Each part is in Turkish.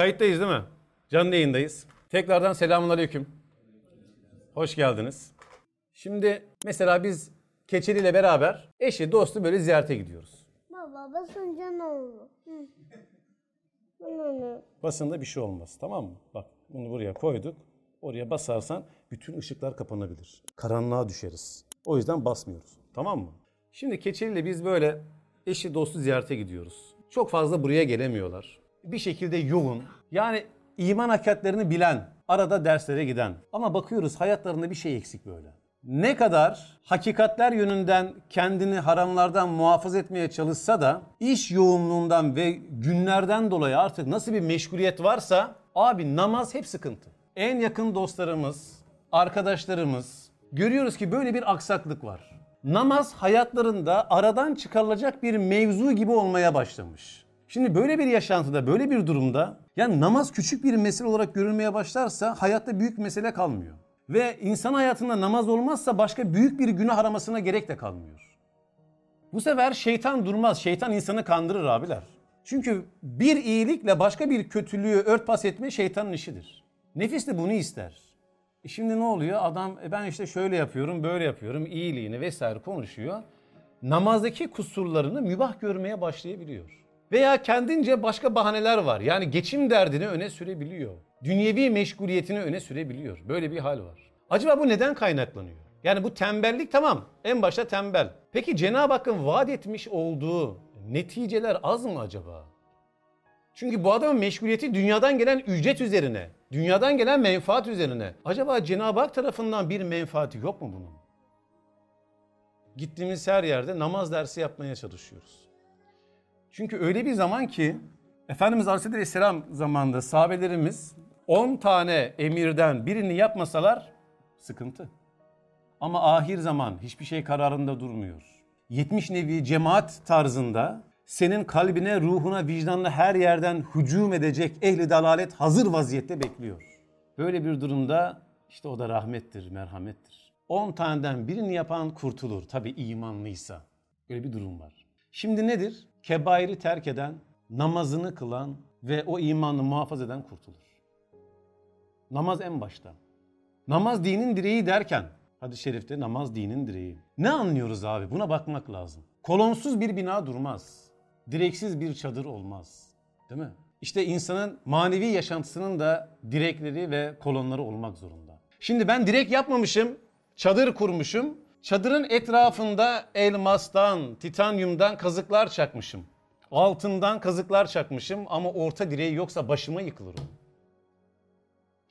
Kayıttayız değil mi? Canlı yayındayız. Tekrardan selamun aleyküm. Hoş geldiniz. Şimdi mesela biz Keçeli ile beraber eşi dostu böyle ziyarete gidiyoruz. Baba basınca ne olur? Hı. Basında bir şey olmaz tamam mı? Bak bunu buraya koyduk. Oraya basarsan bütün ışıklar kapanabilir. Karanlığa düşeriz. O yüzden basmıyoruz. Tamam mı? Şimdi Keçeli ile biz böyle eşi dostu ziyarete gidiyoruz. Çok fazla buraya gelemiyorlar. Bir şekilde yoğun. Yani iman hakikatlerini bilen, arada derslere giden. Ama bakıyoruz hayatlarında bir şey eksik böyle. Ne kadar hakikatler yönünden kendini haramlardan muhafaza etmeye çalışsa da iş yoğunluğundan ve günlerden dolayı artık nasıl bir meşguliyet varsa abi namaz hep sıkıntı. En yakın dostlarımız, arkadaşlarımız görüyoruz ki böyle bir aksaklık var. Namaz hayatlarında aradan çıkarılacak bir mevzu gibi olmaya başlamış. Şimdi böyle bir yaşantıda, böyle bir durumda yani namaz küçük bir mesele olarak görülmeye başlarsa hayatta büyük mesele kalmıyor. Ve insan hayatında namaz olmazsa başka büyük bir günah aramasına gerek de kalmıyor. Bu sefer şeytan durmaz. Şeytan insanı kandırır abiler. Çünkü bir iyilikle başka bir kötülüğü örtbas etme şeytanın işidir. Nefis de bunu ister. E şimdi ne oluyor? Adam "E ben işte şöyle yapıyorum, böyle yapıyorum, iyiliğini vesaire konuşuyor. Namazdaki kusurlarını mübah görmeye başlayabiliyor. Veya kendince başka bahaneler var. Yani geçim derdini öne sürebiliyor. Dünyevi meşguliyetini öne sürebiliyor. Böyle bir hal var. Acaba bu neden kaynaklanıyor? Yani bu tembellik tamam. En başta tembel. Peki Cenab-ı Hakk'ın vaat etmiş olduğu neticeler az mı acaba? Çünkü bu adamın meşguliyeti dünyadan gelen ücret üzerine, dünyadan gelen menfaat üzerine. Acaba Cenab-ı Hak tarafından bir menfaati yok mu bunun? Gittiğimiz her yerde namaz dersi yapmaya çalışıyoruz. Çünkü öyle bir zaman ki Efendimiz Aleyhisselam zamanında sahabelerimiz 10 tane emirden birini yapmasalar sıkıntı. Ama ahir zaman hiçbir şey kararında durmuyor. 70 nevi cemaat tarzında senin kalbine, ruhuna, vicdanına her yerden hücum edecek ehli dalalet hazır vaziyette bekliyor. Böyle bir durumda işte o da rahmettir, merhamettir. 10 taneden birini yapan kurtulur. Tabi imanlıysa. Böyle bir durum var. Şimdi nedir? Kebairi terk eden, namazını kılan ve o imanını muhafaza eden kurtulur. Namaz en başta. Namaz dinin direği derken hadis-i şerifte namaz dinin direği. Ne anlıyoruz abi? Buna bakmak lazım. Kolonsuz bir bina durmaz. Direksiz bir çadır olmaz. Değil mi? İşte insanın manevi yaşantısının da direkleri ve kolonları olmak zorunda. Şimdi ben direk yapmamışım, çadır kurmuşum. Çadırın etrafında elmastan, titanyumdan kazıklar çakmışım. Altından kazıklar çakmışım ama orta direği yoksa başıma yıkılır o.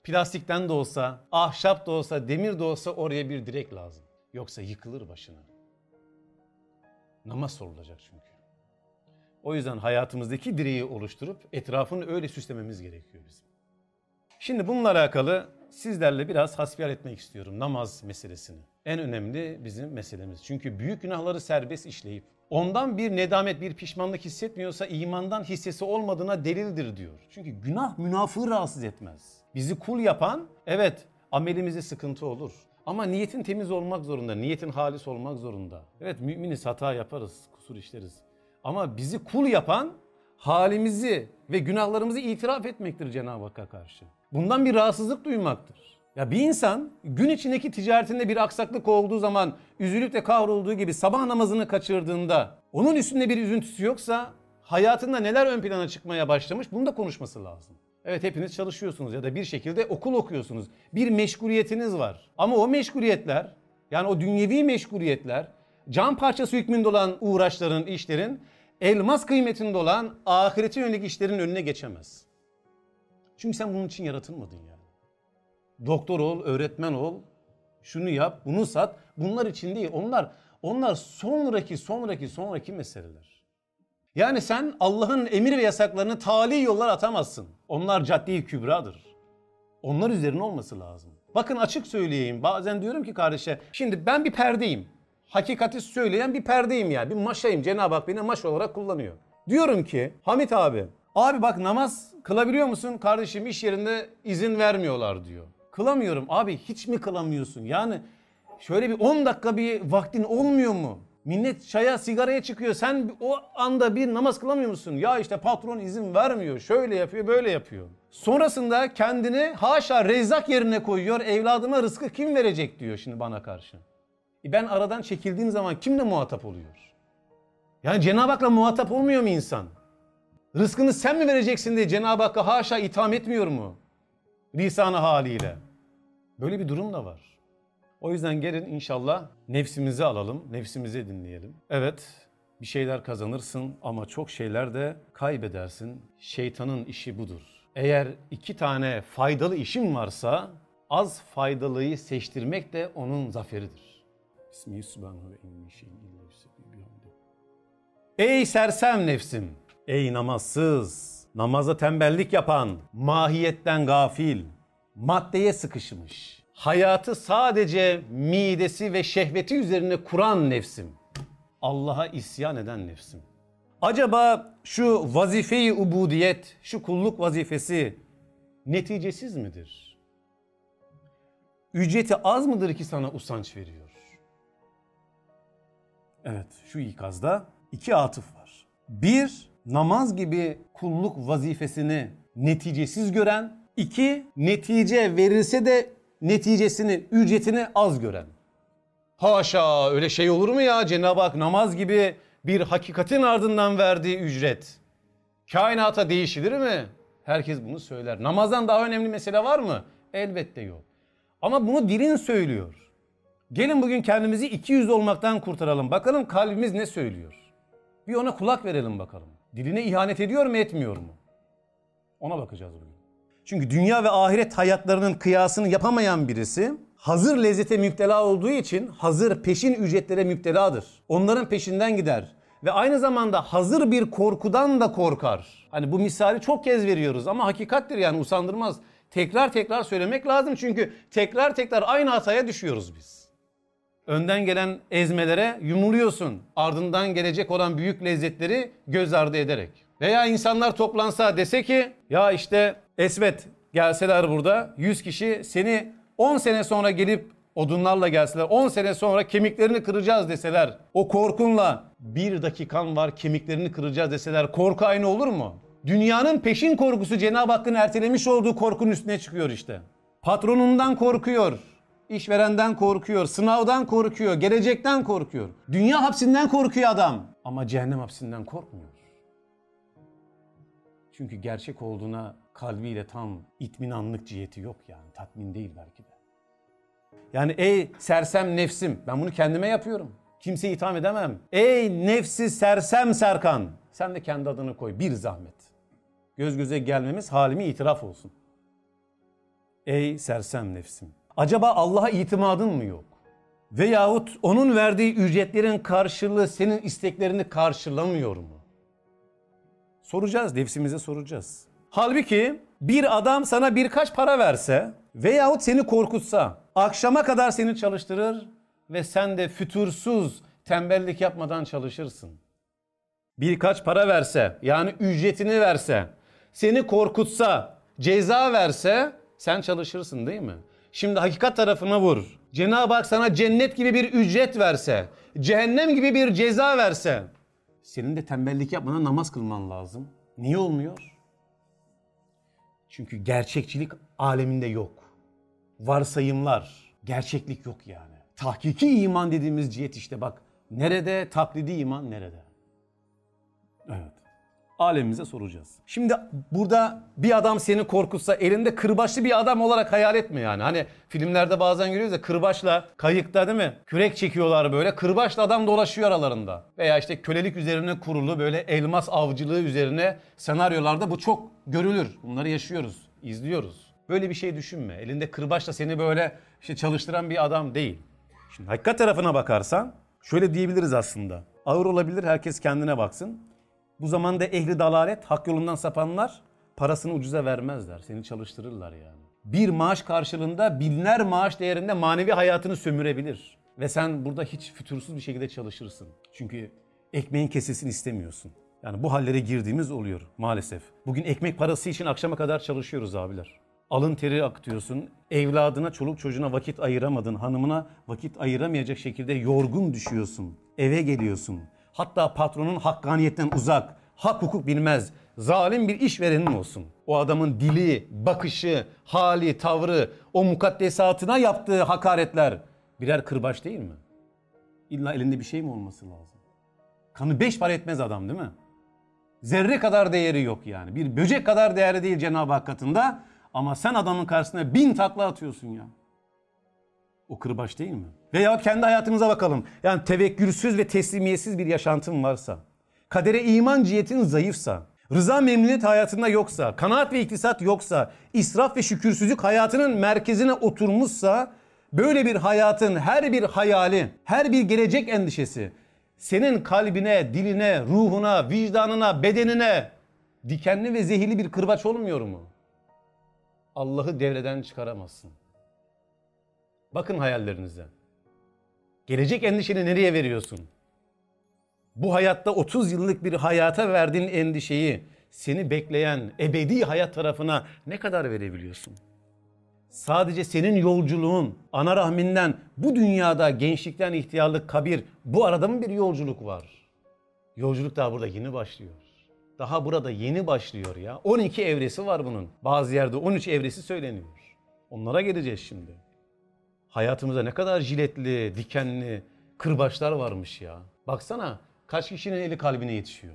Plastikten de olsa, ahşap da olsa, demir de olsa oraya bir direk lazım. Yoksa yıkılır başına. Namaz sorulacak çünkü. O yüzden hayatımızdaki direği oluşturup etrafını öyle süslememiz gerekiyor bizim. Şimdi bununla alakalı sizlerle biraz hasbihal etmek istiyorum namaz meselesini. En önemli bizim meselemiz. Çünkü büyük günahları serbest işleyip ondan bir nedamet, bir pişmanlık hissetmiyorsa imandan hissesi olmadığına delildir diyor. Çünkü günah münafığı rahatsız etmez. Bizi kul yapan evet amelimizde sıkıntı olur. Ama niyetin temiz olmak zorunda, niyetin halis olmak zorunda. Evet müminiz hata yaparız, kusur işleriz. Ama bizi kul yapan halimizi ve günahlarımızı itiraf etmektir Cenab-ı Hakk'a karşı. Bundan bir rahatsızlık duymaktır. Ya bir insan gün içindeki ticaretinde bir aksaklık olduğu zaman üzülüp de kahrolduğu gibi sabah namazını kaçırdığında onun üstünde bir üzüntüsü yoksa hayatında neler ön plana çıkmaya başlamış bunu da konuşması lazım. Evet hepiniz çalışıyorsunuz ya da bir şekilde okul okuyorsunuz. Bir meşguliyetiniz var. Ama o meşguliyetler yani o dünyevi meşguliyetler can parçası hükmünde olan uğraşların, işlerin elmas kıymetinde olan ahirete yönelik işlerin önüne geçemez. Çünkü sen bunun için yaratılmadın yani. Doktor ol, öğretmen ol, şunu yap, bunu sat. Bunlar için değil. Onlar onlar sonraki sonraki sonraki meseleler. Yani sen Allah'ın emir ve yasaklarını tali yollar atamazsın. Onlar cadde-i kübradır. Onlar üzerine olması lazım. Bakın açık söyleyeyim. Bazen diyorum ki kardeşe, şimdi ben bir perdeyim. Hakikati söyleyen bir perdeyim ya. Bir maşayım. Cenab-ı Hak beni maş olarak kullanıyor. Diyorum ki Hamit abi, abi bak namaz kılabiliyor musun? Kardeşim iş yerinde izin vermiyorlar diyor. Kılamıyorum. Abi hiç mi kılamıyorsun? Yani şöyle bir 10 dakika bir vaktin olmuyor mu? Millet çaya sigaraya çıkıyor. Sen o anda bir namaz kılamıyor musun? Ya işte patron izin vermiyor. Şöyle yapıyor böyle yapıyor. Sonrasında kendini haşa rezzak yerine koyuyor. Evladıma rızkı kim verecek diyor şimdi bana karşı. E ben aradan çekildiğim zaman kimle muhatap oluyor? Yani Cenab-ı Hak'la muhatap olmuyor mu insan? Rızkını sen mi vereceksin diye Cenab-ı Hakk'a haşa itham etmiyor mu? Lisanı haliyle. Böyle bir durum da var. O yüzden gelin inşallah nefsimizi alalım, nefsimizi dinleyelim. Evet, bir şeyler kazanırsın ama çok şeyler de kaybedersin. Şeytanın işi budur. Eğer iki tane faydalı işin varsa az faydalıyı seçtirmek de onun zaferidir. Ey sersem nefsim, ey namazsız, namaza tembellik yapan, mahiyetten gafil, maddeye sıkışmış, hayatı sadece midesi ve şehveti üzerine kuran nefsim, Allah'a isyan eden nefsim. Acaba şu vazifeyi ubudiyet, şu kulluk vazifesi neticesiz midir? Ücreti az mıdır ki sana usanç veriyor? Evet, şu ikazda iki atıf var. Bir, namaz gibi kulluk vazifesini neticesiz gören. İki netice verilse de neticesini, ücretini az gören. Haşa öyle şey olur mu ya Cenab-ı Hak namaz gibi bir hakikatin ardından verdiği ücret. Kainata değişilir mi? Herkes bunu söyler. Namazdan daha önemli mesele var mı? Elbette yok. Ama bunu dilin söylüyor. Gelin bugün kendimizi 200 olmaktan kurtaralım. Bakalım kalbimiz ne söylüyor? Bir ona kulak verelim bakalım. Diline ihanet ediyor mu etmiyor mu? Ona bakacağız bugün. Çünkü dünya ve ahiret hayatlarının kıyasını yapamayan birisi hazır lezzete müptela olduğu için hazır peşin ücretlere müpteladır. Onların peşinden gider. Ve aynı zamanda hazır bir korkudan da korkar. Hani bu misali çok kez veriyoruz ama hakikattir yani usandırmaz. Tekrar tekrar söylemek lazım çünkü tekrar tekrar aynı hataya düşüyoruz biz. Önden gelen ezmelere yumuluyorsun. Ardından gelecek olan büyük lezzetleri göz ardı ederek. Veya insanlar toplansa dese ki ya işte Esvet gelseler burada 100 kişi seni 10 sene sonra gelip odunlarla gelseler 10 sene sonra kemiklerini kıracağız deseler o korkunla bir dakikan var kemiklerini kıracağız deseler korku aynı olur mu? Dünyanın peşin korkusu Cenab-ı Hakk'ın ertelemiş olduğu korkunun üstüne çıkıyor işte. Patronundan korkuyor, işverenden korkuyor, sınavdan korkuyor, gelecekten korkuyor. Dünya hapsinden korkuyor adam ama cehennem hapsinden korkmuyor. Çünkü gerçek olduğuna kalbiyle tam itminanlık ciheti yok yani. Tatmin değil belki de. Yani ey sersem nefsim ben bunu kendime yapıyorum. Kimseye itham edemem. Ey nefsi sersem Serkan. Sen de kendi adını koy bir zahmet. Göz göze gelmemiz halimi itiraf olsun. Ey sersem nefsim. Acaba Allah'a itimadın mı yok? Veyahut onun verdiği ücretlerin karşılığı senin isteklerini karşılamıyor mu? Soracağız, nefsimize soracağız. Halbuki bir adam sana birkaç para verse veyahut seni korkutsa, akşama kadar seni çalıştırır ve sen de fütursuz, tembellik yapmadan çalışırsın. Birkaç para verse, yani ücretini verse, seni korkutsa, ceza verse sen çalışırsın değil mi? Şimdi hakikat tarafına vur. Cenab-ı Hak sana cennet gibi bir ücret verse, cehennem gibi bir ceza verse, senin de tembellik yapmadan namaz kılman lazım. Niye olmuyor? Çünkü gerçekçilik aleminde yok. Varsayımlar, gerçeklik yok yani. Tahkiki iman dediğimiz cihet işte bak. Nerede taklidi iman nerede? Evet. Alemimize soracağız. Şimdi burada bir adam seni korkutsa elinde kırbaçlı bir adam olarak hayal etme yani. Hani filmlerde bazen görüyoruz ya kırbaçla kayıkta değil mi? Kürek çekiyorlar böyle. Kırbaçla adam dolaşıyor aralarında. Veya işte kölelik üzerine kurulu böyle elmas avcılığı üzerine senaryolarda bu çok görülür. Bunları yaşıyoruz, izliyoruz. Böyle bir şey düşünme. Elinde kırbaçla seni böyle işte çalıştıran bir adam değil. Şimdi hakikat tarafına bakarsan şöyle diyebiliriz aslında. Ağır olabilir herkes kendine baksın. Bu zamanda ehli dalalet, hak yolundan sapanlar parasını ucuza vermezler. Seni çalıştırırlar yani. Bir maaş karşılığında binler maaş değerinde manevi hayatını sömürebilir. Ve sen burada hiç fütursuz bir şekilde çalışırsın. Çünkü ekmeğin kesilsin istemiyorsun. Yani bu hallere girdiğimiz oluyor maalesef. Bugün ekmek parası için akşama kadar çalışıyoruz abiler. Alın teri akıtıyorsun. Evladına, çoluk çocuğuna vakit ayıramadın. Hanımına vakit ayıramayacak şekilde yorgun düşüyorsun. Eve geliyorsun. Hatta patronun hakkaniyetten uzak, hak hukuk bilmez, zalim bir işverenin olsun. O adamın dili, bakışı, hali, tavrı, o mukaddesatına yaptığı hakaretler birer kırbaç değil mi? İlla elinde bir şey mi olması lazım? Kanı beş para etmez adam değil mi? Zerre kadar değeri yok yani. Bir böcek kadar değeri değil Cenab-ı Hak katında. Ama sen adamın karşısına bin takla atıyorsun ya. O kırbaç değil mi? Veya kendi hayatımıza bakalım. Yani tevekkülsüz ve teslimiyetsiz bir yaşantın varsa, kadere iman cihetin zayıfsa, rıza memnuniyet hayatında yoksa, kanaat ve iktisat yoksa, israf ve şükürsüzlük hayatının merkezine oturmuşsa, böyle bir hayatın her bir hayali, her bir gelecek endişesi, senin kalbine, diline, ruhuna, vicdanına, bedenine dikenli ve zehirli bir kırbaç olmuyor mu? Allah'ı devreden çıkaramazsın. Bakın hayallerinize. Gelecek endişeni nereye veriyorsun? Bu hayatta 30 yıllık bir hayata verdiğin endişeyi seni bekleyen ebedi hayat tarafına ne kadar verebiliyorsun? Sadece senin yolculuğun ana rahminden bu dünyada gençlikten ihtiyarlık kabir bu arada mı bir yolculuk var? Yolculuk daha burada yeni başlıyor. Daha burada yeni başlıyor ya. 12 evresi var bunun. Bazı yerde 13 evresi söyleniyor. Onlara geleceğiz şimdi. Hayatımızda ne kadar jiletli, dikenli kırbaçlar varmış ya. Baksana kaç kişinin eli kalbine yetişiyor.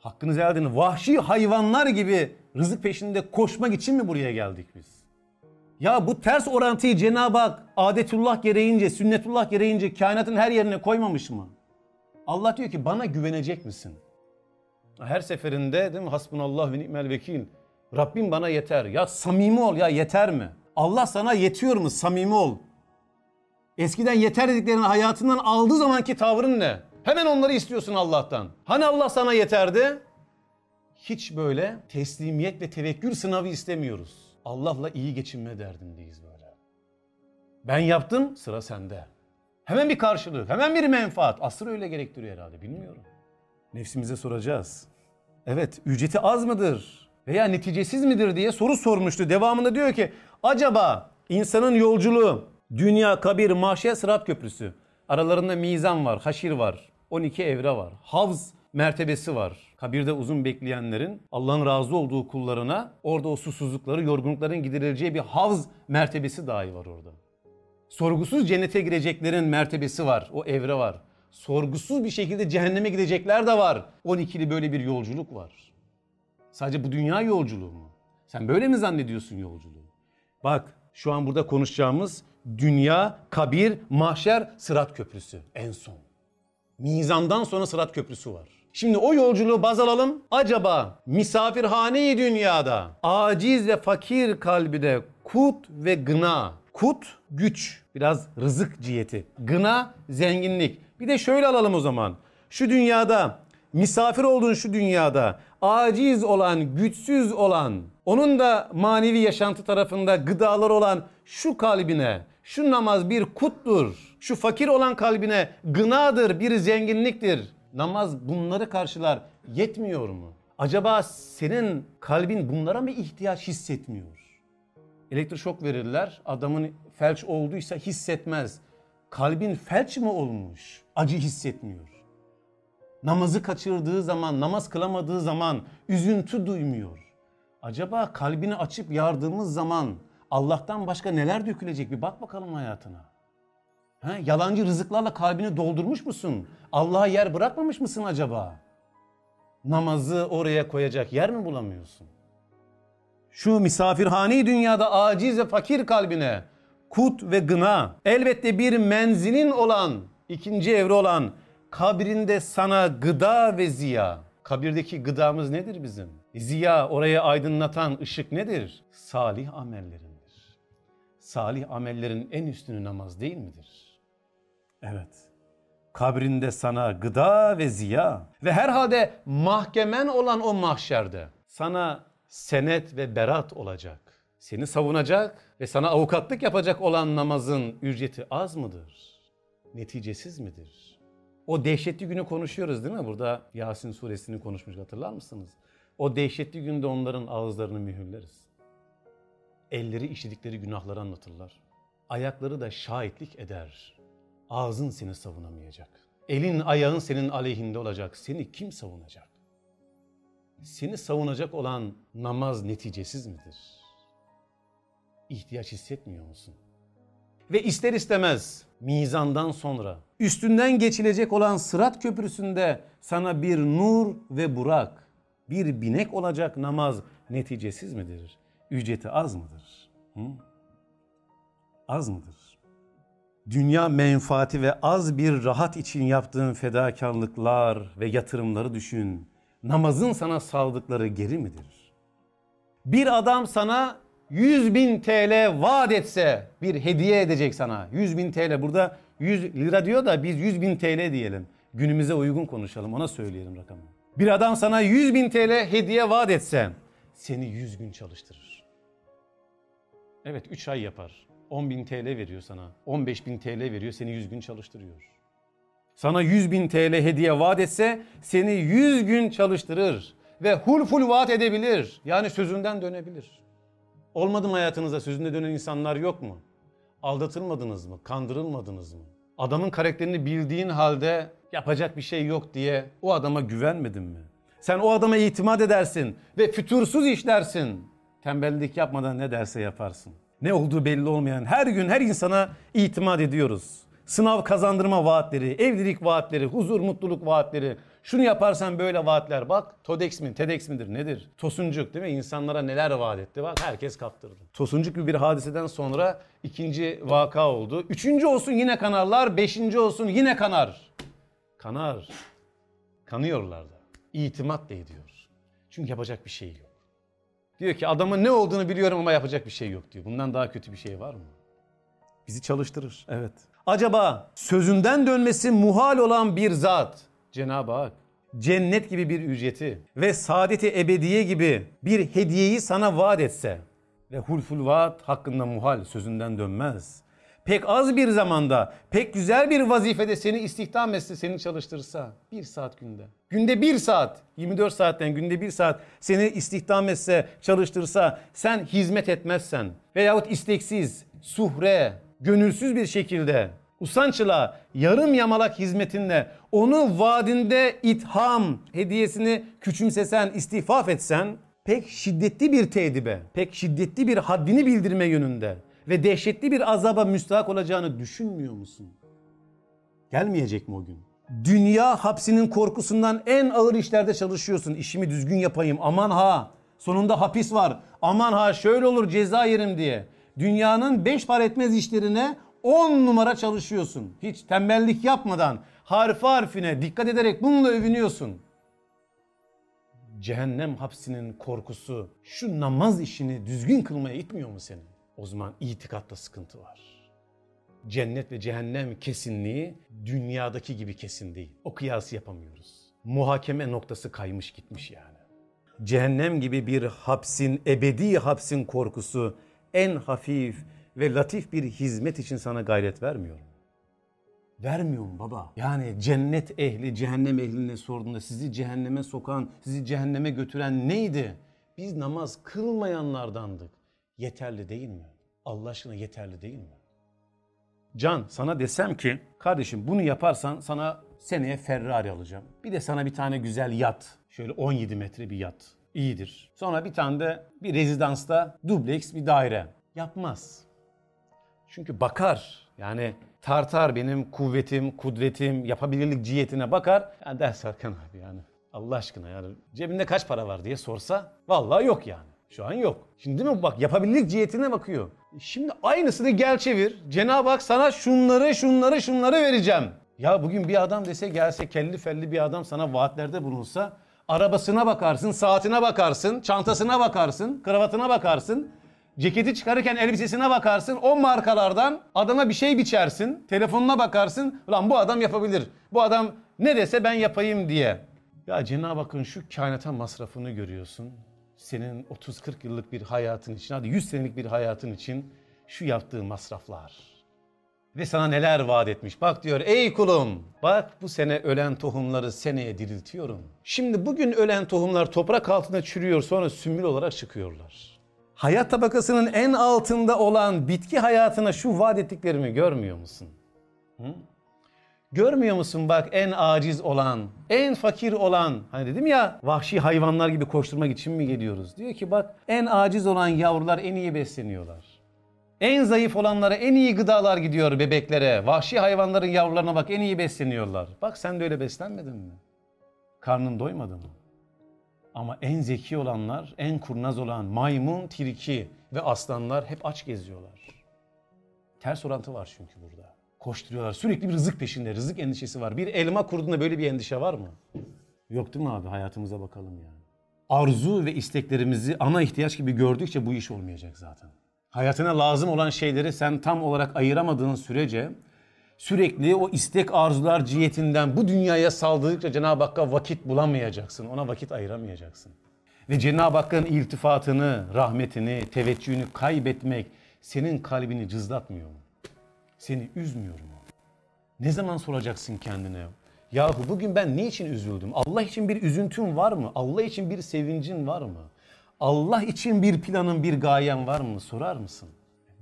Hakkınızı helal. Vahşi hayvanlar gibi rızık peşinde koşmak için mi buraya geldik biz? Ya bu ters orantıyı Cenab-ı Hak adetullah gereğince, sünnetullah gereğince kainatın her yerine koymamış mı? Allah diyor ki bana güvenecek misin? Her seferinde değil mi? Hasbunallah ve ni'mel vekil. Rabbim bana yeter. Ya samimi ol ya yeter mi? Allah sana yetiyor mu? Samimi ol. Eskiden yeter dediklerini hayatından aldığı zamanki tavrın ne? Hemen onları istiyorsun Allah'tan. Hani Allah sana yeterdi? Hiç böyle teslimiyet ve tevekkül sınavı istemiyoruz. Allah'la iyi geçinme derdindeyiz böyle. Ben yaptım, sıra sende. Hemen bir karşılık, hemen bir menfaat. Asır öyle gerektiriyor herhalde, bilmiyorum. Nefsimize soracağız. Evet, ücreti az mıdır? Veya neticesiz midir diye soru sormuştu. Devamında diyor ki, acaba insanın yolculuğu, dünya, kabir, mahşer, sırat köprüsü. Aralarında mizan var, haşir var, 12 evre var, havz mertebesi var. Kabirde uzun bekleyenlerin Allah'ın razı olduğu kullarına orada o susuzlukları, yorgunlukların giderileceği bir havz mertebesi dahi var orada. Sorgusuz cennete gireceklerin mertebesi var, o evre var. Sorgusuz bir şekilde cehenneme gidecekler de var. 12'li böyle bir yolculuk var. Sadece bu dünya yolculuğu mu? Sen böyle mi zannediyorsun yolculuğu? Bak şu an burada konuşacağımız dünya, kabir, mahşer, sırat köprüsü en son. Mizandan sonra sırat köprüsü var. Şimdi o yolculuğu baz alalım. Acaba misafirhane dünyada aciz ve fakir kalbide kut ve gına. Kut güç, biraz rızık ciheti. Gına zenginlik. Bir de şöyle alalım o zaman. Şu dünyada misafir olduğun şu dünyada aciz olan, güçsüz olan, onun da manevi yaşantı tarafında gıdalar olan şu kalbine, şu namaz bir kuttur. Şu fakir olan kalbine gınadır, bir zenginliktir. Namaz bunları karşılar. Yetmiyor mu? Acaba senin kalbin bunlara mı ihtiyaç hissetmiyor? Elektroşok verirler. Adamın felç olduysa hissetmez. Kalbin felç mi olmuş? Acı hissetmiyor. Namazı kaçırdığı zaman, namaz kılamadığı zaman üzüntü duymuyor. Acaba kalbini açıp yardığımız zaman Allah'tan başka neler dökülecek bir bak bakalım hayatına. He, yalancı rızıklarla kalbini doldurmuş musun? Allah'a yer bırakmamış mısın acaba? Namazı oraya koyacak yer mi bulamıyorsun? Şu misafirhane dünyada aciz ve fakir kalbine kut ve gına elbette bir menzilin olan ikinci evre olan kabrinde sana gıda ve ziya. Kabirdeki gıdamız nedir bizim? Ziya oraya aydınlatan ışık nedir? Salih amellerindir. Salih amellerin en üstünü namaz değil midir? Evet. Kabrinde sana gıda ve ziya ve herhalde mahkemen olan o mahşerde sana senet ve berat olacak. Seni savunacak ve sana avukatlık yapacak olan namazın ücreti az mıdır? Neticesiz midir? O dehşetli günü konuşuyoruz değil mi? Burada Yasin suresini konuşmuş hatırlar mısınız? O dehşetli günde onların ağızlarını mühürleriz. Elleri işledikleri günahları anlatırlar. Ayakları da şahitlik eder. Ağzın seni savunamayacak. Elin ayağın senin aleyhinde olacak. Seni kim savunacak? Seni savunacak olan namaz neticesiz midir? İhtiyaç hissetmiyor musun? Ve ister istemez mizandan sonra üstünden geçilecek olan sırat köprüsünde sana bir nur ve burak, bir binek olacak namaz neticesiz midir? Ücreti az mıdır? Hı? Az mıdır? Dünya menfaati ve az bir rahat için yaptığın fedakarlıklar ve yatırımları düşün. Namazın sana saldıkları geri midir? Bir adam sana 100 bin TL vaat etse bir hediye edecek sana. 100 bin TL burada 100 lira diyor da biz 100 bin TL diyelim. Günümüze uygun konuşalım ona söyleyelim rakamı. Bir adam sana 100 bin TL hediye vaat etse seni 100 gün çalıştırır. Evet 3 ay yapar. 10 bin TL veriyor sana. 15 bin TL veriyor seni 100 gün çalıştırıyor. Sana 100 bin TL hediye vaat etse seni 100 gün çalıştırır. Ve hul ful vaat edebilir. Yani sözünden dönebilir. Olmadı mı hayatınızda sözünde dönen insanlar yok mu? Aldatılmadınız mı? Kandırılmadınız mı? Adamın karakterini bildiğin halde yapacak bir şey yok diye o adama güvenmedin mi? Sen o adama itimat edersin ve fütursuz işlersin. Tembellik yapmadan ne derse yaparsın. Ne olduğu belli olmayan her gün her insana itimat ediyoruz. Sınav kazandırma vaatleri, evlilik vaatleri, huzur, mutluluk vaatleri. Şunu yaparsan böyle vaatler. Bak TODEX mi, TEDx midir, nedir? Tosuncuk değil mi? İnsanlara neler vaat etti. Bak herkes kaptırdı. Tosuncuk gibi bir hadiseden sonra ikinci vaka oldu. Üçüncü olsun yine kanarlar, beşinci olsun yine kanar. Kanar. Kanıyorlar da. İtimat da ediyor. Çünkü yapacak bir şey yok. Diyor ki adamın ne olduğunu biliyorum ama yapacak bir şey yok diyor. Bundan daha kötü bir şey var mı? Bizi çalıştırır. Evet. Acaba sözünden dönmesi muhal olan bir zat Cenab-ı Hak cennet gibi bir ücreti ve saadeti ebediye gibi bir hediyeyi sana vaat etse ve hulful vaat hakkında muhal sözünden dönmez. Pek az bir zamanda, pek güzel bir vazifede seni istihdam etse, seni çalıştırsa bir saat günde. Günde bir saat, 24 saatten günde bir saat seni istihdam etse, çalıştırsa, sen hizmet etmezsen veyahut isteksiz, suhre, gönülsüz bir şekilde usançla, yarım yamalak hizmetinle onu vaadinde itham hediyesini küçümsesen, istifaf etsen pek şiddetli bir tedibe, pek şiddetli bir haddini bildirme yönünde ve dehşetli bir azaba müstahak olacağını düşünmüyor musun? Gelmeyecek mi o gün? Dünya hapsinin korkusundan en ağır işlerde çalışıyorsun. İşimi düzgün yapayım. Aman ha. Sonunda hapis var. Aman ha şöyle olur ceza yerim diye. Dünyanın beş par etmez işlerine 10 numara çalışıyorsun. Hiç tembellik yapmadan harfi harfine dikkat ederek bununla övünüyorsun. Cehennem hapsinin korkusu şu namaz işini düzgün kılmaya itmiyor mu seni? O zaman itikatta sıkıntı var. Cennet ve cehennem kesinliği dünyadaki gibi kesin değil. O kıyası yapamıyoruz. Muhakeme noktası kaymış gitmiş yani. Cehennem gibi bir hapsin, ebedi hapsin korkusu en hafif ve latif bir hizmet için sana gayret vermiyor mu? Vermiyor mu baba? Yani cennet ehli cehennem ehline sorduğunda sizi cehenneme sokan, sizi cehenneme götüren neydi? Biz namaz kılmayanlardandık. Yeterli değil mi? Allah aşkına yeterli değil mi? Can sana desem ki kardeşim bunu yaparsan sana seneye Ferrari alacağım. Bir de sana bir tane güzel yat. Şöyle 17 metre bir yat. İyidir. Sonra bir tane de bir rezidansta dubleks bir daire. Yapmaz. Çünkü bakar. Yani tartar benim kuvvetim, kudretim, yapabilirlik ciyetine bakar. Yani der Serkan abi yani Allah aşkına yani cebinde kaç para var diye sorsa vallahi yok yani. Şu an yok. Şimdi değil mi bak yapabilirlik cihetine bakıyor. Şimdi aynısını gel çevir. Cenab-ı Hak sana şunları şunları şunları vereceğim. Ya bugün bir adam dese gelse kelli felli bir adam sana vaatlerde bulunsa arabasına bakarsın, saatine bakarsın, çantasına bakarsın, kravatına bakarsın. Ceketi çıkarırken elbisesine bakarsın. O markalardan adama bir şey biçersin. Telefonuna bakarsın. Ulan bu adam yapabilir. Bu adam ne dese ben yapayım diye. Ya Cenab-ı Hakk'ın şu kainata masrafını görüyorsun. Senin 30-40 yıllık bir hayatın için, hadi 100 senelik bir hayatın için şu yaptığı masraflar. Ve sana neler vaat etmiş. Bak diyor ey kulum bak bu sene ölen tohumları seneye diriltiyorum. Şimdi bugün ölen tohumlar toprak altında çürüyor sonra sümbül olarak çıkıyorlar. Hayat tabakasının en altında olan bitki hayatına şu vaat ettiklerimi görmüyor musun? Hı? Görmüyor musun bak en aciz olan, en fakir olan, hani dedim ya vahşi hayvanlar gibi koşturmak için mi geliyoruz? Diyor ki bak en aciz olan yavrular en iyi besleniyorlar. En zayıf olanlara en iyi gıdalar gidiyor bebeklere. Vahşi hayvanların yavrularına bak en iyi besleniyorlar. Bak sen de öyle beslenmedin mi? Karnın doymadı mı? Ama en zeki olanlar, en kurnaz olan maymun, tilki ve aslanlar hep aç geziyorlar. Ters orantı var çünkü burada. Koşturuyorlar. Sürekli bir rızık peşinde, rızık endişesi var. Bir elma kurduğunda böyle bir endişe var mı? Yok değil mi abi? Hayatımıza bakalım yani. Arzu ve isteklerimizi ana ihtiyaç gibi gördükçe bu iş olmayacak zaten. Hayatına lazım olan şeyleri sen tam olarak ayıramadığın sürece sürekli o istek arzular cihetinden bu dünyaya saldıkça Cenab-ı Hakk'a vakit bulamayacaksın. Ona vakit ayıramayacaksın. Ve Cenab-ı Hakk'ın iltifatını, rahmetini, teveccühünü kaybetmek senin kalbini cızlatmıyor mu? Seni üzmüyor mu? Ne zaman soracaksın kendine? Yahu bugün ben ne için üzüldüm? Allah için bir üzüntün var mı? Allah için bir sevincin var mı? Allah için bir planın, bir gayen var mı? Sorar mısın?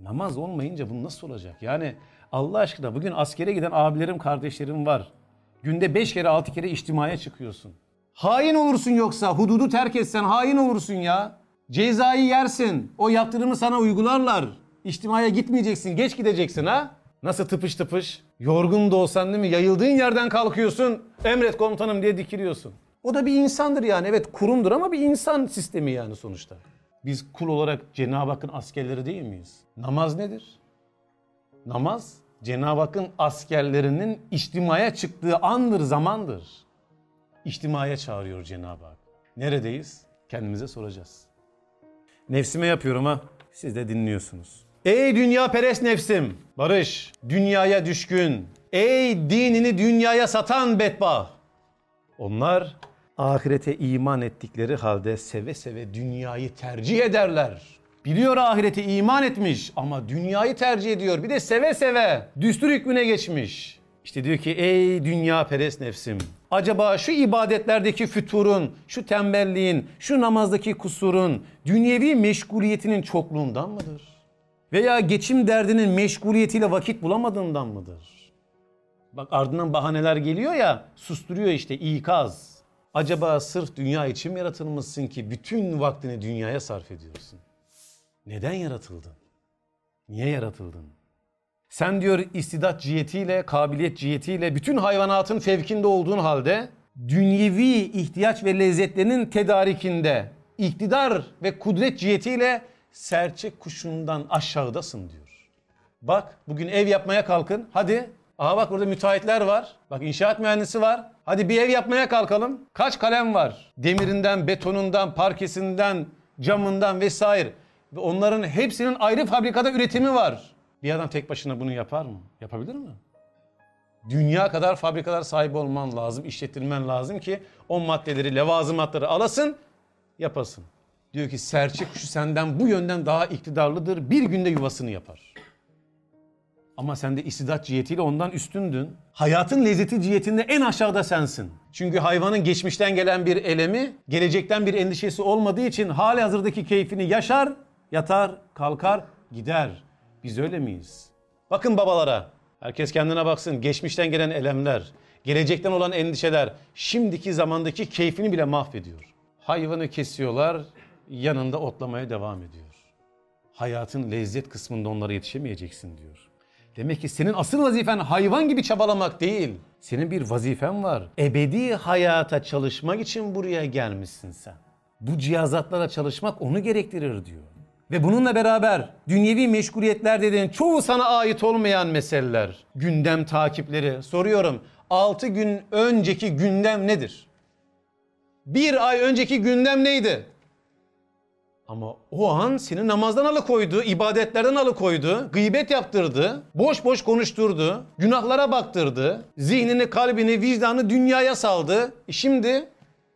Namaz olmayınca bu nasıl olacak? Yani Allah aşkına bugün askere giden abilerim, kardeşlerim var. Günde beş kere, altı kere içtimaya çıkıyorsun. Hain olursun yoksa, hududu terk etsen hain olursun ya. Cezayı yersin. O yaptırımı sana uygularlar. İçtimaya gitmeyeceksin, geç gideceksin ha. Nasıl tıpış tıpış? Yorgun da olsan değil mi? Yayıldığın yerden kalkıyorsun. Emret komutanım diye dikiliyorsun. O da bir insandır yani. Evet kurumdur ama bir insan sistemi yani sonuçta. Biz kul olarak Cenab-ı Hakk'ın askerleri değil miyiz? Namaz nedir? Namaz Cenab-ı Hakk'ın askerlerinin içtimaya çıktığı andır, zamandır. İçtimaya çağırıyor Cenab-ı Hak. Neredeyiz? Kendimize soracağız. Nefsime yapıyorum ha. Siz de dinliyorsunuz. Ey dünya perest nefsim. Barış. Dünyaya düşkün. Ey dinini dünyaya satan bedbah. Onlar ahirete iman ettikleri halde seve seve dünyayı tercih ederler. Biliyor ahirete iman etmiş ama dünyayı tercih ediyor. Bir de seve seve düstur hükmüne geçmiş. İşte diyor ki ey dünya perest nefsim. Acaba şu ibadetlerdeki füturun, şu tembelliğin, şu namazdaki kusurun, dünyevi meşguliyetinin çokluğundan mıdır? Veya geçim derdinin meşguliyetiyle vakit bulamadığından mıdır? Bak ardından bahaneler geliyor ya, susturuyor işte ikaz. Acaba sırf dünya için mi yaratılmışsın ki bütün vaktini dünyaya sarf ediyorsun? Neden yaratıldın? Niye yaratıldın? Sen diyor istidat cihetiyle, kabiliyet cihetiyle bütün hayvanatın fevkinde olduğun halde dünyevi ihtiyaç ve lezzetlerinin tedarikinde iktidar ve kudret cihetiyle serçe kuşundan aşağıdasın diyor. Bak bugün ev yapmaya kalkın. Hadi. Aha bak burada müteahhitler var. Bak inşaat mühendisi var. Hadi bir ev yapmaya kalkalım. Kaç kalem var? Demirinden, betonundan, parkesinden, camından vesaire. Ve onların hepsinin ayrı fabrikada üretimi var. Bir adam tek başına bunu yapar mı? Yapabilir mi? Dünya kadar fabrikalar sahibi olman lazım, işlettirmen lazım ki o maddeleri, levazımatları alasın, yapasın. Diyor ki serçe kuşu senden bu yönden daha iktidarlıdır. Bir günde yuvasını yapar. Ama sen de istidat cihetiyle ondan üstündün. Hayatın lezzeti cihetinde en aşağıda sensin. Çünkü hayvanın geçmişten gelen bir elemi, gelecekten bir endişesi olmadığı için hali hazırdaki keyfini yaşar, yatar, kalkar, gider. Biz öyle miyiz? Bakın babalara. Herkes kendine baksın. Geçmişten gelen elemler, gelecekten olan endişeler, şimdiki zamandaki keyfini bile mahvediyor. Hayvanı kesiyorlar, yanında otlamaya devam ediyor. Hayatın lezzet kısmında onlara yetişemeyeceksin diyor. Demek ki senin asıl vazifen hayvan gibi çabalamak değil. Senin bir vazifen var. Ebedi hayata çalışmak için buraya gelmişsin sen. Bu cihazatlara çalışmak onu gerektirir diyor. Ve bununla beraber dünyevi meşguliyetler dediğin çoğu sana ait olmayan meseleler, gündem takipleri. Soruyorum 6 gün önceki gündem nedir? Bir ay önceki gündem neydi? Ama o an seni namazdan alıkoydu, ibadetlerden alıkoydu, gıybet yaptırdı, boş boş konuşturdu, günahlara baktırdı, zihnini, kalbini, vicdanı dünyaya saldı. E şimdi,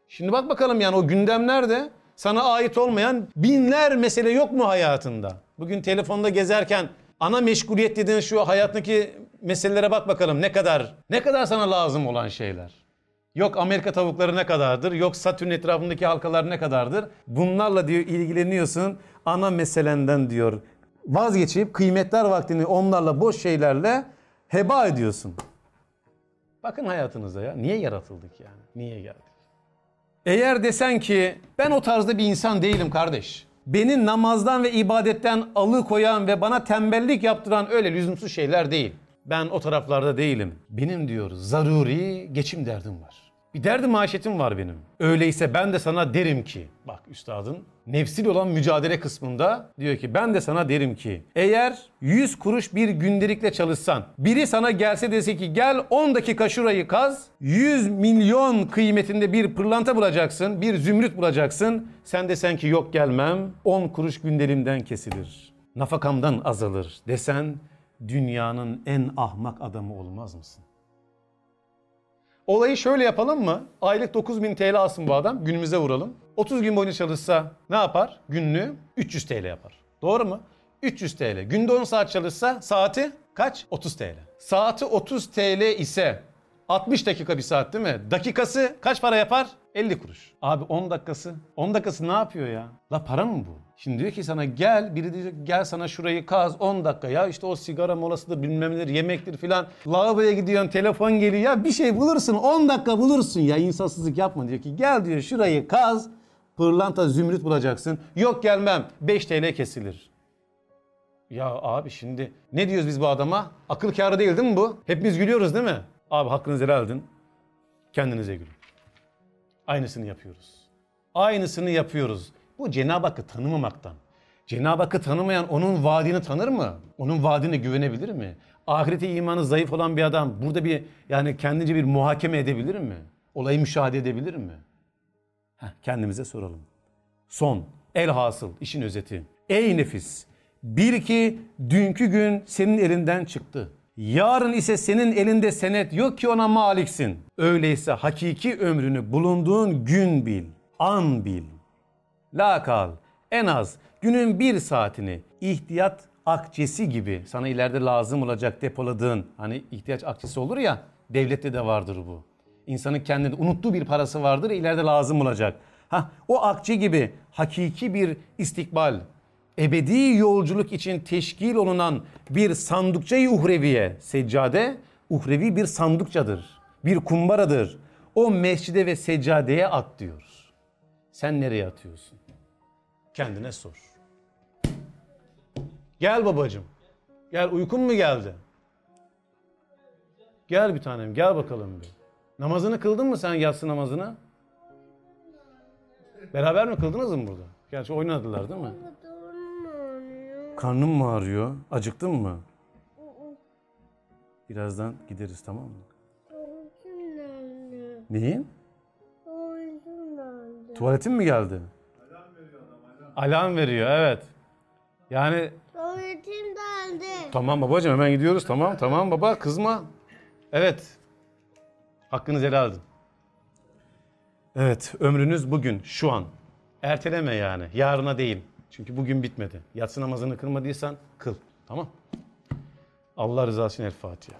şimdi bak bakalım yani o gündem nerede? Sana ait olmayan binler mesele yok mu hayatında? Bugün telefonda gezerken ana meşguliyet dediğin şu hayatındaki meselelere bak bakalım ne kadar, ne kadar sana lazım olan şeyler. Yok Amerika tavukları ne kadardır? Yok Satürn etrafındaki halkalar ne kadardır? Bunlarla diyor ilgileniyorsun. Ana meselenden diyor vazgeçip kıymetler vaktini onlarla boş şeylerle heba ediyorsun. Bakın hayatınıza ya. Niye yaratıldık yani? Niye geldik? Eğer desen ki ben o tarzda bir insan değilim kardeş. Beni namazdan ve ibadetten alıkoyan ve bana tembellik yaptıran öyle lüzumsuz şeyler değil. Ben o taraflarda değilim. Benim diyor zaruri geçim derdim var. Bir derdi maişetim var benim. Öyleyse ben de sana derim ki, bak üstadın nefsil olan mücadele kısmında diyor ki ben de sana derim ki eğer 100 kuruş bir gündelikle çalışsan biri sana gelse dese ki gel 10 dakika şurayı kaz 100 milyon kıymetinde bir pırlanta bulacaksın bir zümrüt bulacaksın sen desen ki yok gelmem 10 kuruş gündelimden kesilir nafakamdan azalır desen dünyanın en ahmak adamı olmaz mısın? Olayı şöyle yapalım mı? Aylık 9000 TL alsın bu adam. Günümüze vuralım. 30 gün boyunca çalışsa ne yapar? Günlüğü 300 TL yapar. Doğru mu? 300 TL. Günde 10 saat çalışsa saati kaç? 30 TL. Saati 30 TL ise 60 dakika bir saat değil mi? Dakikası kaç para yapar? 50 kuruş. Abi 10 dakikası. 10 dakikası ne yapıyor ya? La para mı bu? Şimdi diyor ki sana gel, biri ki gel sana şurayı kaz 10 dakika ya işte o sigara molasıdır bilmem nedir yemektir filan. Lavaboya gidiyorsun telefon geliyor ya bir şey bulursun 10 dakika bulursun ya insafsızlık yapma diyor ki gel diyor şurayı kaz pırlanta zümrüt bulacaksın. Yok gelmem 5 TL kesilir. Ya abi şimdi ne diyoruz biz bu adama? Akıl kârı değil değil mi bu? Hepimiz gülüyoruz değil mi? Abi hakkınızı helal edin. Kendinize gülün. Aynısını yapıyoruz. Aynısını yapıyoruz. Bu Cenab-ı Hakk'ı tanımamaktan. Cenab-ı Hakk'ı tanımayan onun vaadini tanır mı? Onun vaadine güvenebilir mi? Ahirete imanı zayıf olan bir adam burada bir yani kendince bir muhakeme edebilir mi? Olayı müşahede edebilir mi? Heh, kendimize soralım. Son, elhasıl işin özeti. Ey nefis, bil ki dünkü gün senin elinden çıktı. Yarın ise senin elinde senet yok ki ona maliksin. Öyleyse hakiki ömrünü bulunduğun gün bil, an bil. La kal, en az günün bir saatini ihtiyat akçesi gibi sana ileride lazım olacak depoladığın hani ihtiyaç akçesi olur ya devlette de vardır bu. İnsanın kendinde unuttuğu bir parası vardır ileride lazım olacak. Ha, o akçe gibi hakiki bir istikbal, ebedi yolculuk için teşkil olunan bir sandukçayı uhreviye, seccade uhrevi bir sandukçadır, bir kumbaradır. O mescide ve seccadeye at diyoruz. Sen nereye atıyorsun? Kendine sor. Gel babacığım. Gel uykun mu geldi? Gel bir tanem gel bakalım bir. Namazını kıldın mı sen yatsı namazını? Beraber mi kıldınız mı burada? Gerçi oynadılar değil mi? Karnım mı ağrıyor? Acıktın mı? Birazdan gideriz tamam mı? Neyin? Tuvaletin mi geldi? Alarm veriyor evet. Yani Tuvaletim nerede? tamam babacığım hemen gidiyoruz tamam tamam baba kızma. Evet. Hakkınızı helal edin. Evet ömrünüz bugün şu an. Erteleme yani yarına değil. Çünkü bugün bitmedi. Yatsı namazını kılmadıysan kıl. Tamam. Allah rızası için El Fatiha.